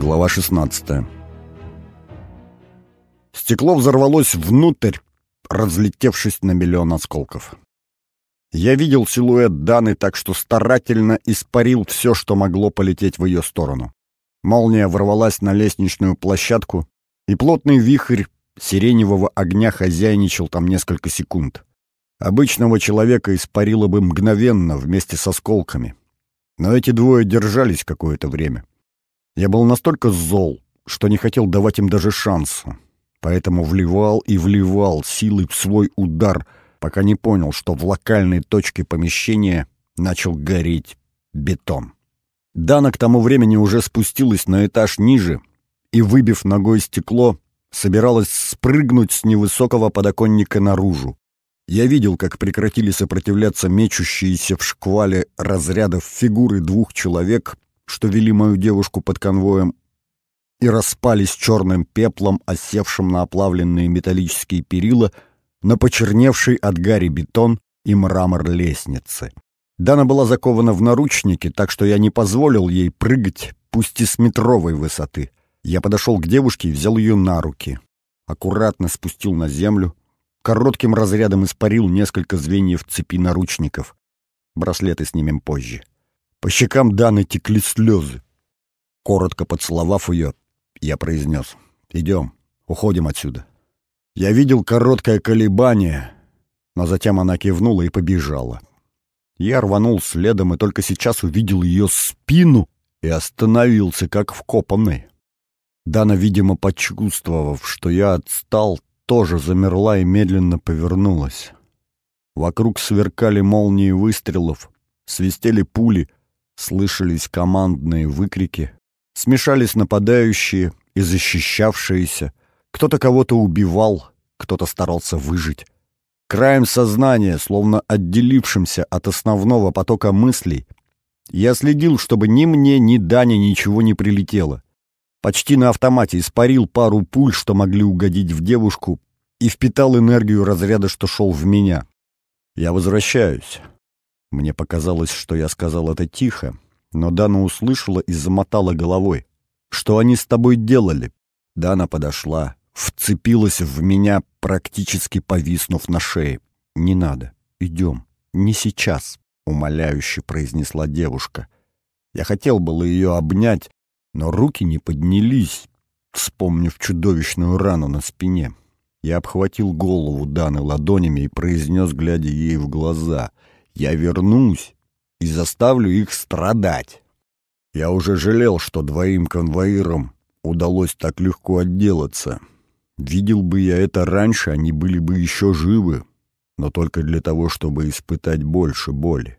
Глава 16 Стекло взорвалось внутрь, разлетевшись на миллион осколков. Я видел силуэт Даны, так что старательно испарил все, что могло полететь в ее сторону. Молния ворвалась на лестничную площадку, и плотный вихрь сиреневого огня хозяйничал там несколько секунд. Обычного человека испарило бы мгновенно вместе с осколками. Но эти двое держались какое-то время. Я был настолько зол, что не хотел давать им даже шанса. Поэтому вливал и вливал силой в свой удар, пока не понял, что в локальной точке помещения начал гореть бетон. Дана к тому времени уже спустилась на этаж ниже и, выбив ногой стекло, собиралась спрыгнуть с невысокого подоконника наружу. Я видел, как прекратили сопротивляться мечущиеся в шквале разрядов фигуры двух человек, что вели мою девушку под конвоем, и распались черным пеплом, осевшим на оплавленные металлические перила, на почерневший от гари бетон и мрамор лестницы. Дана была закована в наручники, так что я не позволил ей прыгать, пусть и с метровой высоты. Я подошел к девушке и взял ее на руки. Аккуратно спустил на землю, коротким разрядом испарил несколько звеньев цепи наручников. Браслеты снимем позже. По щекам Даны текли слезы. Коротко поцеловав ее, я произнес. «Идем, уходим отсюда». Я видел короткое колебание, но затем она кивнула и побежала. Я рванул следом и только сейчас увидел ее спину и остановился, как вкопанный. Дана, видимо, почувствовав, что я отстал, тоже замерла и медленно повернулась. Вокруг сверкали молнии выстрелов, свистели пули — слышались командные выкрики, смешались нападающие и защищавшиеся, кто-то кого-то убивал, кто-то старался выжить. Краем сознания, словно отделившимся от основного потока мыслей, я следил, чтобы ни мне, ни Дане ничего не прилетело. Почти на автомате испарил пару пуль, что могли угодить в девушку, и впитал энергию разряда, что шел в меня. Я возвращаюсь. Мне показалось, что я сказал это тихо, но Дана услышала и замотала головой. «Что они с тобой делали?» Дана подошла, вцепилась в меня, практически повиснув на шее. «Не надо. Идем. Не сейчас», — умоляюще произнесла девушка. Я хотел было ее обнять, но руки не поднялись, вспомнив чудовищную рану на спине. Я обхватил голову Даны ладонями и произнес, глядя ей в глаза — я вернусь и заставлю их страдать. Я уже жалел, что двоим конвоирам удалось так легко отделаться. Видел бы я это раньше, они были бы еще живы, но только для того, чтобы испытать больше боли.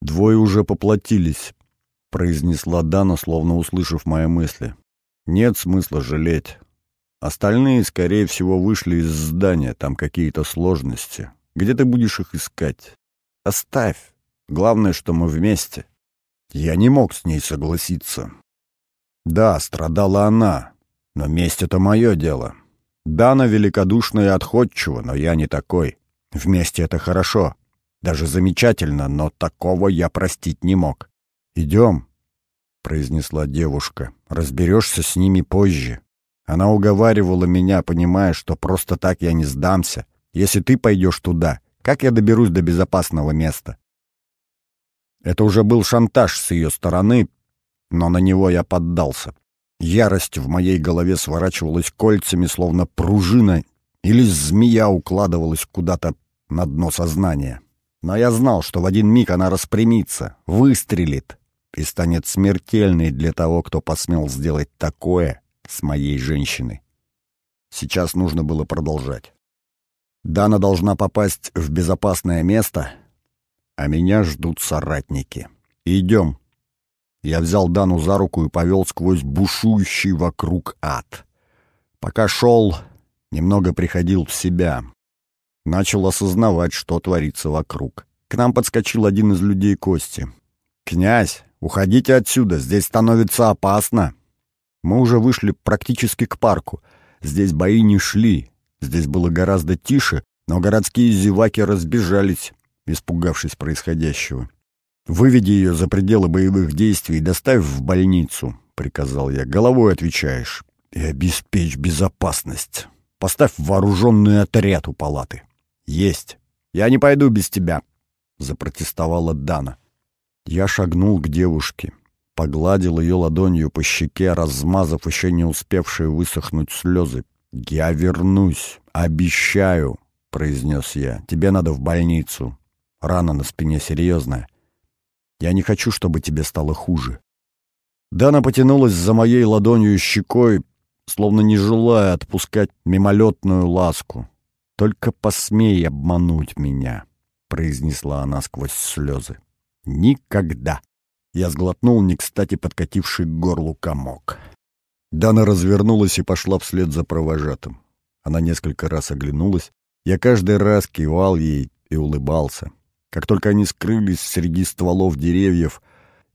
«Двое уже поплатились», — произнесла Дана, словно услышав мои мысли. «Нет смысла жалеть. Остальные, скорее всего, вышли из здания, там какие-то сложности. Где ты будешь их искать? Оставь. Главное, что мы вместе. Я не мог с ней согласиться. Да, страдала она, но месть — это мое дело. Да, она великодушна и отходчива, но я не такой. Вместе это хорошо, даже замечательно, но такого я простить не мог. «Идем», — произнесла девушка, — «разберешься с ними позже». Она уговаривала меня, понимая, что просто так я не сдамся. Если ты пойдешь туда, как я доберусь до безопасного места? Это уже был шантаж с ее стороны, но на него я поддался. Ярость в моей голове сворачивалась кольцами, словно пружина, или змея укладывалась куда-то на дно сознания. Но я знал, что в один миг она распрямится, выстрелит и станет смертельной для того, кто посмел сделать такое с моей женщиной. Сейчас нужно было продолжать. Дана должна попасть в безопасное место, а меня ждут соратники. Идем. Я взял Дану за руку и повел сквозь бушующий вокруг ад. Пока шел, немного приходил в себя. Начал осознавать, что творится вокруг. К нам подскочил один из людей Кости. «Князь, уходите отсюда, здесь становится опасно». Мы уже вышли практически к парку. Здесь бои не шли, Здесь было гораздо тише, но городские зеваки разбежались, испугавшись происходящего. Выведи ее за пределы боевых действий и доставь в больницу. приказал я. «Головой отвечаешь. И обеспечь безопасность. Поставь вооруженный отряд у палаты». «Есть. Я не пойду без тебя», — запротестовала Дана. Я шагнул к девушке, погладил ее ладонью по щеке, размазав еще не успевшие высохнуть слезы. «Я вернусь, обещаю», — произнес я. «Тебе надо в больницу. Рана на спине серьезная. Я не хочу, чтобы тебе стало хуже». Дана потянулась за моей ладонью щекой, словно не желая отпускать мимолетную ласку. «Только посмей обмануть меня», — произнесла она сквозь слезы. Никогда. Я сглотнул не кстати подкативший к горлу комок. Дана развернулась и пошла вслед за провожатым. Она несколько раз оглянулась. Я каждый раз кивал ей и улыбался. Как только они скрылись среди стволов деревьев,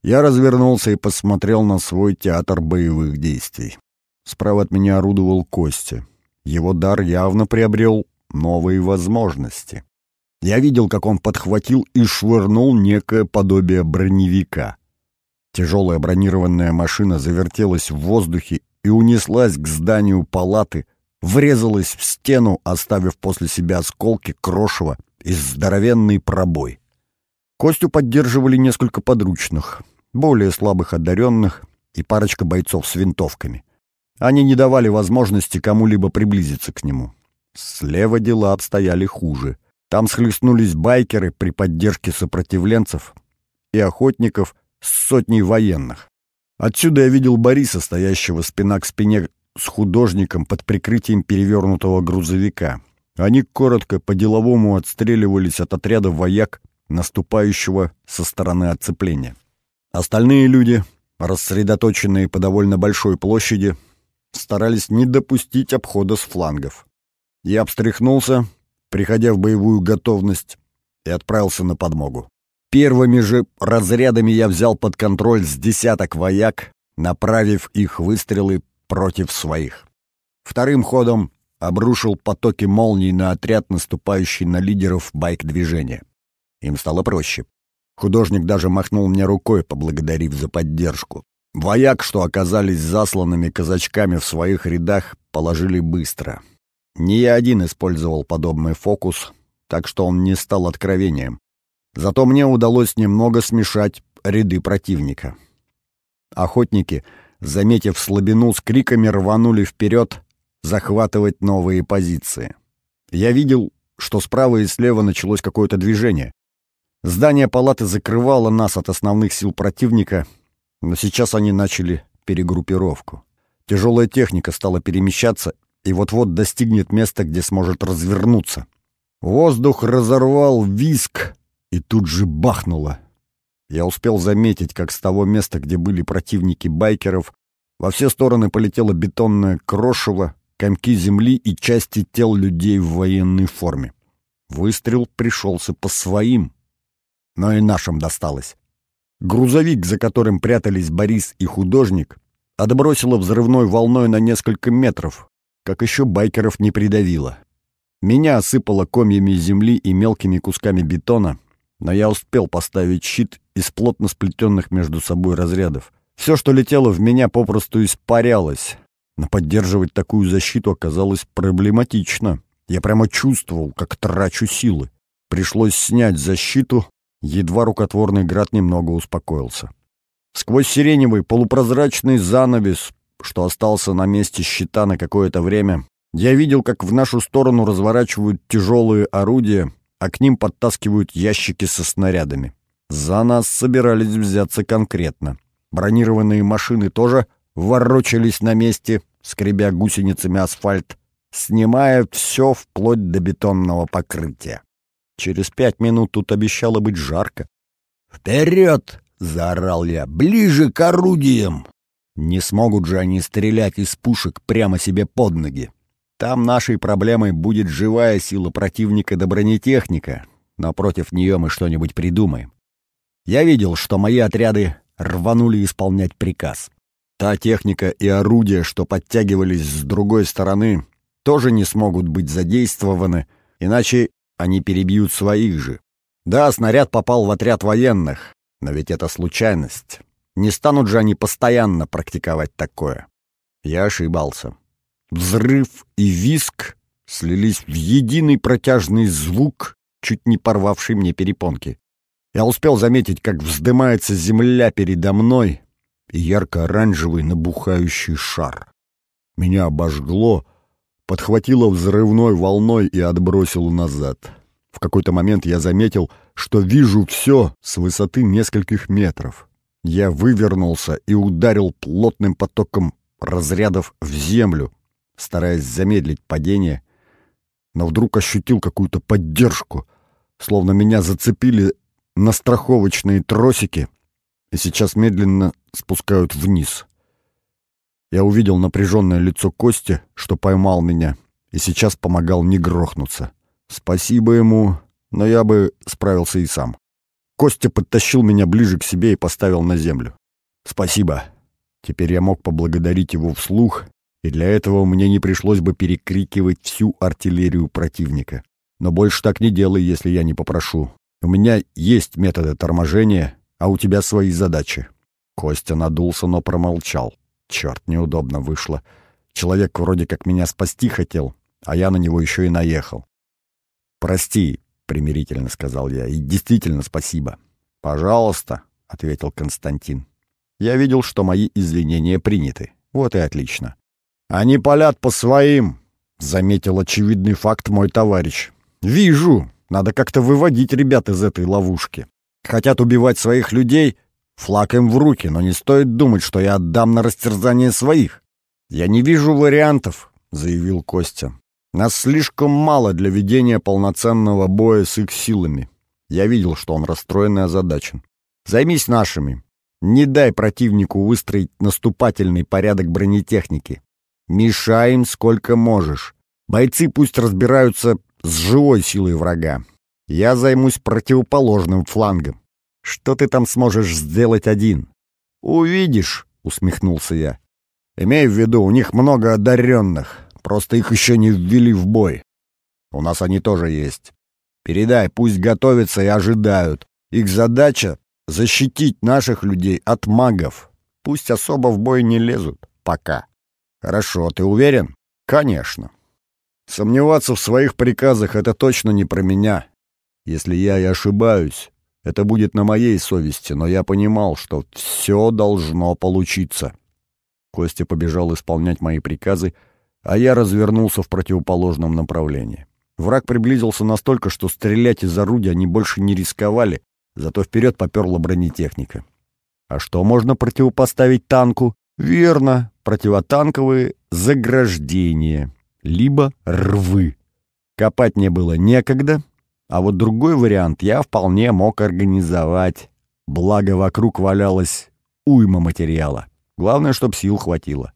я развернулся и посмотрел на свой театр боевых действий. Справа от меня орудовал Костя. Его дар явно приобрел новые возможности. Я видел, как он подхватил и швырнул некое подобие броневика. Тяжелая бронированная машина завертелась в воздухе и унеслась к зданию палаты, врезалась в стену, оставив после себя осколки крошева и здоровенный пробой. Костю поддерживали несколько подручных, более слабых одаренных и парочка бойцов с винтовками. Они не давали возможности кому-либо приблизиться к нему. Слева дела обстояли хуже. Там схлестнулись байкеры при поддержке сопротивленцев и охотников с сотней военных. Отсюда я видел Бориса, стоящего спина к спине с художником под прикрытием перевернутого грузовика. Они коротко по-деловому отстреливались от отряда вояк, наступающего со стороны отцепления. Остальные люди, рассредоточенные по довольно большой площади, старались не допустить обхода с флангов. Я обстряхнулся, приходя в боевую готовность, и отправился на подмогу. Первыми же разрядами я взял под контроль с десяток вояк, направив их выстрелы против своих. Вторым ходом обрушил потоки молний на отряд, наступающий на лидеров байк-движения. Им стало проще. Художник даже махнул мне рукой, поблагодарив за поддержку. Вояк, что оказались засланными казачками в своих рядах, положили быстро — не я один использовал подобный фокус, так что он не стал откровением. Зато мне удалось немного смешать ряды противника. Охотники, заметив слабину, с криками рванули вперед захватывать новые позиции. Я видел, что справа и слева началось какое-то движение. Здание палаты закрывало нас от основных сил противника, но сейчас они начали перегруппировку. Тяжелая техника стала перемещаться, и вот-вот достигнет места, где сможет развернуться. Воздух разорвал виск и тут же бахнуло. Я успел заметить, как с того места, где были противники байкеров, во все стороны полетело бетонное крошево, комки земли и части тел людей в военной форме. Выстрел пришелся по своим, но и нашим досталось. Грузовик, за которым прятались Борис и художник, отбросило взрывной волной на несколько метров, как еще байкеров не придавило. Меня осыпало комьями земли и мелкими кусками бетона, но я успел поставить щит из плотно сплетенных между собой разрядов. Все, что летело в меня, попросту испарялось. Но поддерживать такую защиту оказалось проблематично. Я прямо чувствовал, как трачу силы. Пришлось снять защиту, едва рукотворный град немного успокоился. Сквозь сиреневый полупрозрачный занавес что остался на месте щита на какое-то время, я видел, как в нашу сторону разворачивают тяжелые орудия, а к ним подтаскивают ящики со снарядами. За нас собирались взяться конкретно. Бронированные машины тоже ворочались на месте, скребя гусеницами асфальт, снимая все вплоть до бетонного покрытия. Через пять минут тут обещало быть жарко. «Вперед!» — заорал я. «Ближе к орудиям!» Не смогут же они стрелять из пушек прямо себе под ноги. Там нашей проблемой будет живая сила противника да бронетехника, но против нее мы что-нибудь придумаем. Я видел, что мои отряды рванули исполнять приказ. Та техника и орудия, что подтягивались с другой стороны, тоже не смогут быть задействованы, иначе они перебьют своих же. Да, снаряд попал в отряд военных, но ведь это случайность. Не станут же они постоянно практиковать такое. Я ошибался. Взрыв и виск слились в единый протяжный звук, чуть не порвавший мне перепонки. Я успел заметить, как вздымается земля передо мной и ярко-оранжевый набухающий шар. Меня обожгло, подхватило взрывной волной и отбросило назад. В какой-то момент я заметил, что вижу все с высоты нескольких метров. Я вывернулся и ударил плотным потоком разрядов в землю, стараясь замедлить падение, но вдруг ощутил какую-то поддержку, словно меня зацепили на страховочные тросики и сейчас медленно спускают вниз. Я увидел напряженное лицо Кости, что поймал меня, и сейчас помогал не грохнуться. Спасибо ему, но я бы справился и сам. Костя подтащил меня ближе к себе и поставил на землю. «Спасибо». Теперь я мог поблагодарить его вслух, и для этого мне не пришлось бы перекрикивать всю артиллерию противника. Но больше так не делай, если я не попрошу. У меня есть методы торможения, а у тебя свои задачи». Костя надулся, но промолчал. Черт, неудобно вышло. Человек вроде как меня спасти хотел, а я на него еще и наехал. «Прости», — примирительно сказал я, — «и действительно спасибо». «Пожалуйста», — ответил Константин. Я видел, что мои извинения приняты. Вот и отлично. «Они палят по своим», — заметил очевидный факт мой товарищ. «Вижу. Надо как-то выводить ребят из этой ловушки. Хотят убивать своих людей, флаг им в руки, но не стоит думать, что я отдам на растерзание своих. Я не вижу вариантов», — заявил Костя. Нас слишком мало для ведения полноценного боя с их силами. Я видел, что он расстроен и озадачен. Займись нашими. Не дай противнику выстроить наступательный порядок бронетехники. Мешай им сколько можешь. Бойцы пусть разбираются с живой силой врага. Я займусь противоположным флангом. Что ты там сможешь сделать один? Увидишь, усмехнулся я. Имей в виду, у них много одаренных. Просто их еще не ввели в бой. У нас они тоже есть. Передай, пусть готовятся и ожидают. Их задача — защитить наших людей от магов. Пусть особо в бой не лезут. Пока. Хорошо, ты уверен? Конечно. Сомневаться в своих приказах — это точно не про меня. Если я и ошибаюсь, это будет на моей совести, но я понимал, что все должно получиться. Костя побежал исполнять мои приказы, а я развернулся в противоположном направлении. Враг приблизился настолько, что стрелять из орудия они больше не рисковали, зато вперед поперла бронетехника. А что можно противопоставить танку? Верно, противотанковые заграждения, либо рвы. Копать не было некогда, а вот другой вариант я вполне мог организовать. Благо вокруг валялось уйма материала. Главное, чтоб сил хватило.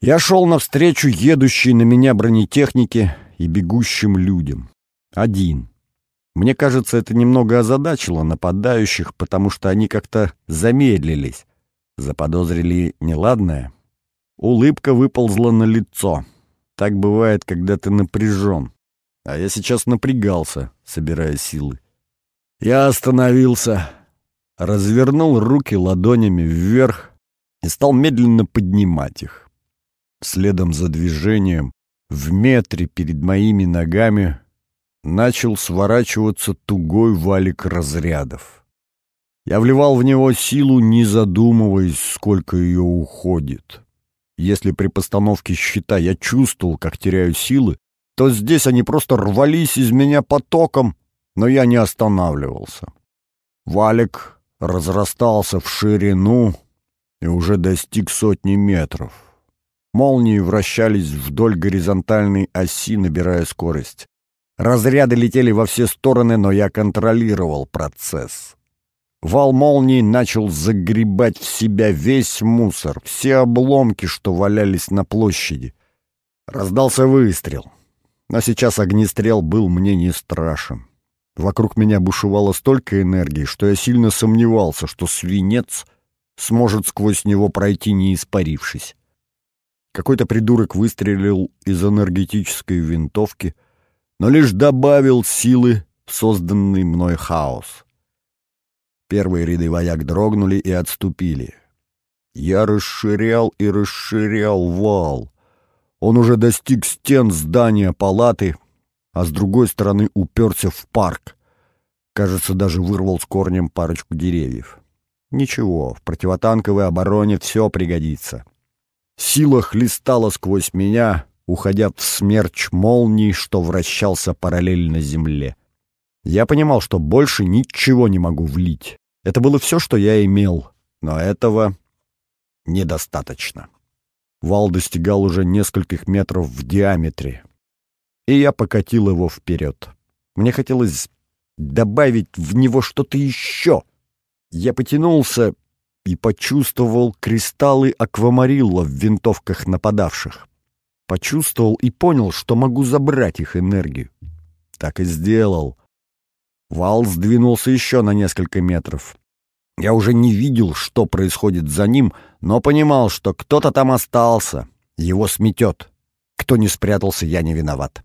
Я шел навстречу едущей на меня бронетехнике и бегущим людям. Один. Мне кажется, это немного озадачило нападающих, потому что они как-то замедлились. Заподозрили неладное. Улыбка выползла на лицо. Так бывает, когда ты напряжен. А я сейчас напрягался, собирая силы. Я остановился, развернул руки ладонями вверх и стал медленно поднимать их. Следом за движением, в метре перед моими ногами, начал сворачиваться тугой валик разрядов. Я вливал в него силу, не задумываясь, сколько ее уходит. Если при постановке щита я чувствовал, как теряю силы, то здесь они просто рвались из меня потоком, но я не останавливался. Валик разрастался в ширину и уже достиг сотни метров. Молнии вращались вдоль горизонтальной оси, набирая скорость. Разряды летели во все стороны, но я контролировал процесс. Вал молнии начал загребать в себя весь мусор, все обломки, что валялись на площади. Раздался выстрел. Но сейчас огнестрел был мне не страшен. Вокруг меня бушевало столько энергии, что я сильно сомневался, что свинец сможет сквозь него пройти, не испарившись. Какой-то придурок выстрелил из энергетической винтовки, но лишь добавил силы в созданный мной хаос. Первые ряды вояк дрогнули и отступили. Я расширял и расширял вал. Он уже достиг стен здания палаты, а с другой стороны уперся в парк. Кажется, даже вырвал с корнем парочку деревьев. Ничего, в противотанковой обороне все пригодится. Сила хлестала сквозь меня, уходя в смерч молний, что вращался параллельно земле. Я понимал, что больше ничего не могу влить. Это было все, что я имел, но этого недостаточно. Вал достигал уже нескольких метров в диаметре, и я покатил его вперед. Мне хотелось добавить в него что-то еще. Я потянулся и почувствовал кристаллы аквамарилла в винтовках нападавших. Почувствовал и понял, что могу забрать их энергию. Так и сделал. Вал сдвинулся еще на несколько метров. Я уже не видел, что происходит за ним, но понимал, что кто-то там остался. Его сметет. Кто не спрятался, я не виноват.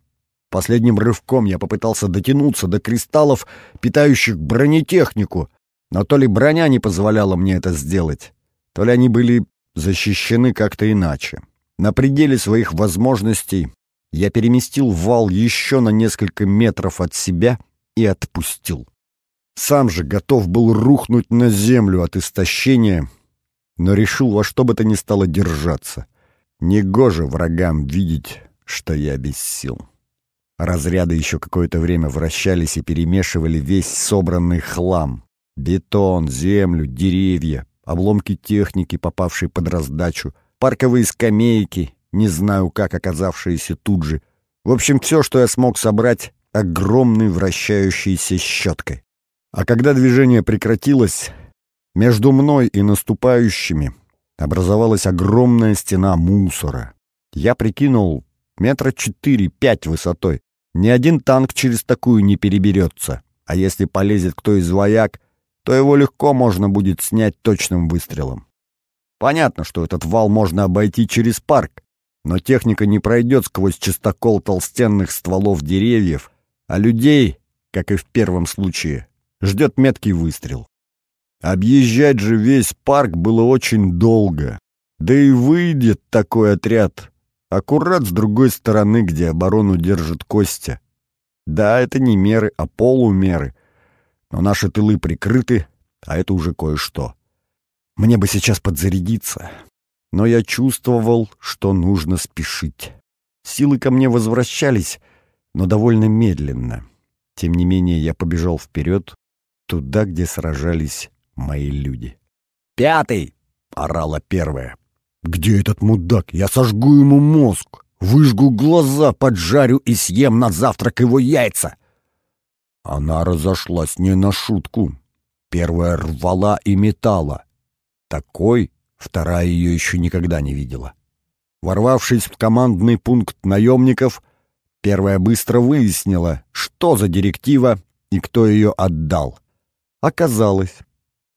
Последним рывком я попытался дотянуться до кристаллов, питающих бронетехнику, но то ли броня не позволяла мне это сделать, то ли они были защищены как-то иначе. На пределе своих возможностей я переместил вал еще на несколько метров от себя и отпустил. Сам же готов был рухнуть на землю от истощения, но решил во что бы то ни стало держаться. Негоже врагам видеть, что я без сил. Разряды еще какое-то время вращались и перемешивали весь собранный хлам. Бетон, землю, деревья, обломки техники, попавшие под раздачу, парковые скамейки, не знаю как оказавшиеся тут же. В общем, все, что я смог собрать огромной вращающейся щеткой. А когда движение прекратилось, между мной и наступающими образовалась огромная стена мусора. Я прикинул метра четыре-пять высотой. Ни один танк через такую не переберется. А если полезет кто из вояк, то его легко можно будет снять точным выстрелом. Понятно, что этот вал можно обойти через парк, но техника не пройдет сквозь чистокол толстенных стволов деревьев, а людей, как и в первом случае, ждет меткий выстрел. Объезжать же весь парк было очень долго. Да и выйдет такой отряд аккурат с другой стороны, где оборону держит Костя. Да, это не меры, а полумеры. Но наши тылы прикрыты, а это уже кое-что. Мне бы сейчас подзарядиться. Но я чувствовал, что нужно спешить. Силы ко мне возвращались, но довольно медленно. Тем не менее, я побежал вперед, туда, где сражались мои люди. «Пятый!» — орала первая. «Где этот мудак? Я сожгу ему мозг, выжгу глаза, поджарю и съем на завтрак его яйца!» Она разошлась не на шутку. Первая рвала и метала. Такой вторая ее еще никогда не видела. Ворвавшись в командный пункт наемников, Первая быстро выяснила, что за директива и кто ее отдал. Оказалось,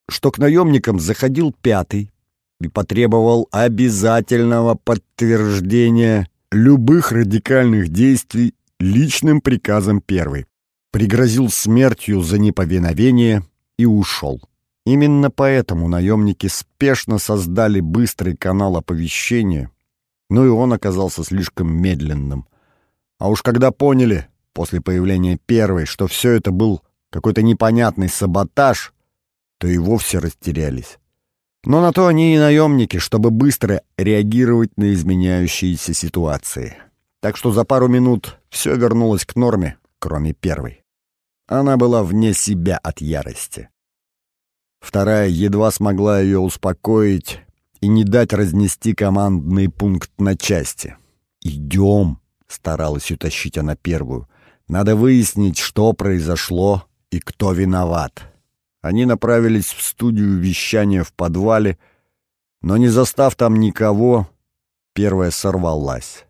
что к наемникам заходил пятый и потребовал обязательного подтверждения любых радикальных действий личным приказом первой. Пригрозил смертью за неповиновение и ушел. Именно поэтому наемники спешно создали быстрый канал оповещения, но и он оказался слишком медленным. А уж когда поняли, после появления первой, что все это был какой-то непонятный саботаж, то и вовсе растерялись. Но на то они и наемники, чтобы быстро реагировать на изменяющиеся ситуации. Так что за пару минут все вернулось к норме, кроме первой. Она была вне себя от ярости. Вторая едва смогла ее успокоить и не дать разнести командный пункт на части. «Идем!» Старалась утащить она первую. Надо выяснить, что произошло и кто виноват. Они направились в студию вещания в подвале, но не застав там никого, первая сорвалась.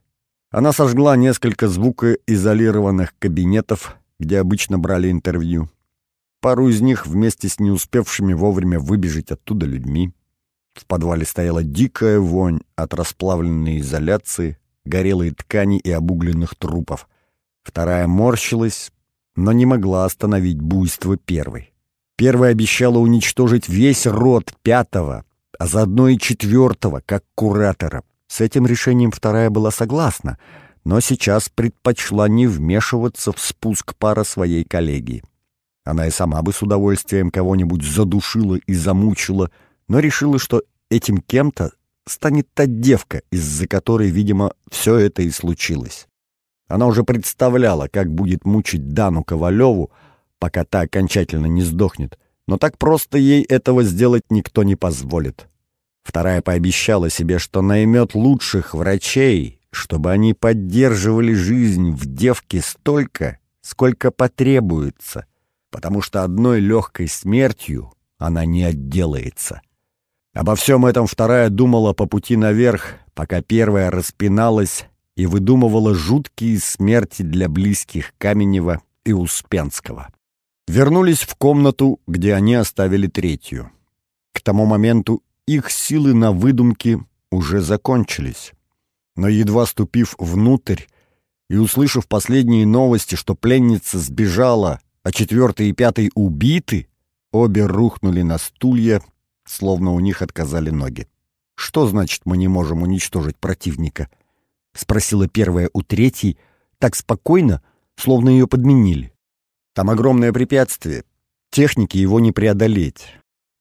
Она сожгла несколько звукоизолированных кабинетов, где обычно брали интервью. Пару из них вместе с не успевшими вовремя выбежать оттуда людьми. В подвале стояла дикая вонь от расплавленной изоляции, горелые ткани и обугленных трупов. Вторая морщилась, но не могла остановить буйство первой. Первая обещала уничтожить весь род пятого, а заодно и четвертого, как куратора. С этим решением вторая была согласна, но сейчас предпочла не вмешиваться в спуск пара своей коллеги. Она и сама бы с удовольствием кого-нибудь задушила и замучила, но решила, что этим кем-то станет та девка, из-за которой, видимо, все это и случилось. Она уже представляла, как будет мучить Дану Ковалеву, пока та окончательно не сдохнет, но так просто ей этого сделать никто не позволит. Вторая пообещала себе, что наймет лучших врачей, чтобы они поддерживали жизнь в девке столько, сколько потребуется, потому что одной легкой смертью она не отделается. Обо всем этом вторая думала по пути наверх, пока первая распиналась и выдумывала жуткие смерти для близких Каменева и Успенского. Вернулись в комнату, где они оставили третью. К тому моменту их силы на выдумки уже закончились. Но едва ступив внутрь и услышав последние новости, что пленница сбежала, а четвертый и пятый убиты, обе рухнули на стулья, словно у них отказали ноги. «Что значит, мы не можем уничтожить противника?» — спросила первая у третьей, так спокойно, словно ее подменили. «Там огромное препятствие. Техники его не преодолеть.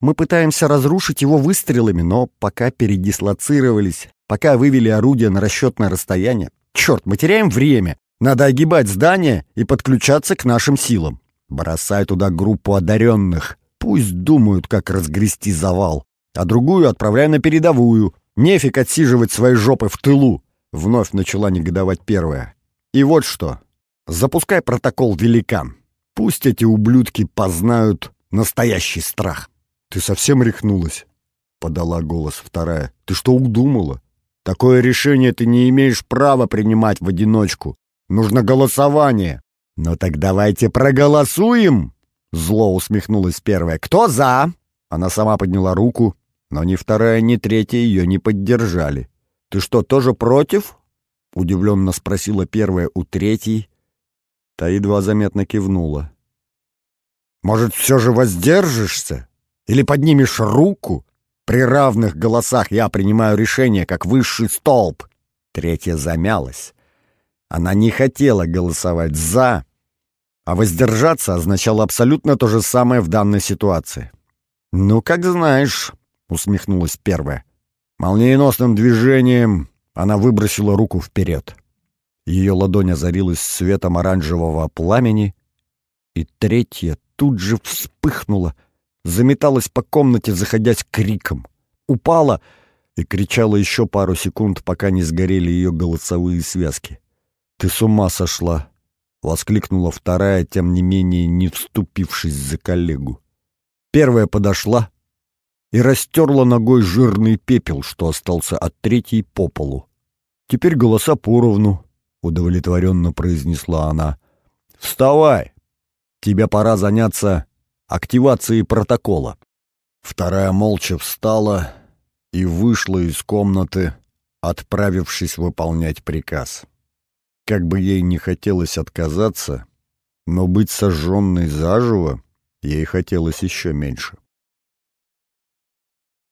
Мы пытаемся разрушить его выстрелами, но пока передислоцировались, пока вывели орудие на расчетное расстояние, черт, мы теряем время. Надо огибать здание и подключаться к нашим силам. Бросай туда группу одаренных. Пусть думают, как разгрести завал. А другую отправляй на передовую. Нефиг отсиживать свои жопы в тылу. Вновь начала негодовать первая. И вот что. Запускай протокол «Великан». Пусть эти ублюдки познают настоящий страх. «Ты совсем рехнулась?» — подала голос вторая. «Ты что удумала? Такое решение ты не имеешь права принимать в одиночку. Нужно голосование». «Ну так давайте проголосуем!» Зло усмехнулась первая. «Кто за?» Она сама подняла руку, но ни вторая, ни третья ее не поддержали. «Ты что, тоже против?» — удивленно спросила первая у третьей. Та едва заметно кивнула. «Может, все же воздержишься?» Или поднимешь руку? При равных голосах я принимаю решение, как высший столб. Третья замялась. Она не хотела голосовать «за», а воздержаться означало абсолютно то же самое в данной ситуации. «Ну, как знаешь», — усмехнулась первая. Молниеносным движением она выбросила руку вперед. Ее ладонь озарилась светом оранжевого пламени, и третья тут же вспыхнула — заметалась по комнате, заходясь криком. Упала и кричала еще пару секунд, пока не сгорели ее голосовые связки. «Ты с ума сошла!» — воскликнула вторая, тем не менее не вступившись за коллегу. Первая подошла и растерла ногой жирный пепел, что остался от третьей по полу. «Теперь голоса поровну», — удовлетворенно произнесла она. «Вставай! Тебе пора заняться активации протокола. Вторая молча встала и вышла из комнаты, отправившись выполнять приказ. Как бы ей не хотелось отказаться, но быть сожженной заживо ей хотелось еще меньше.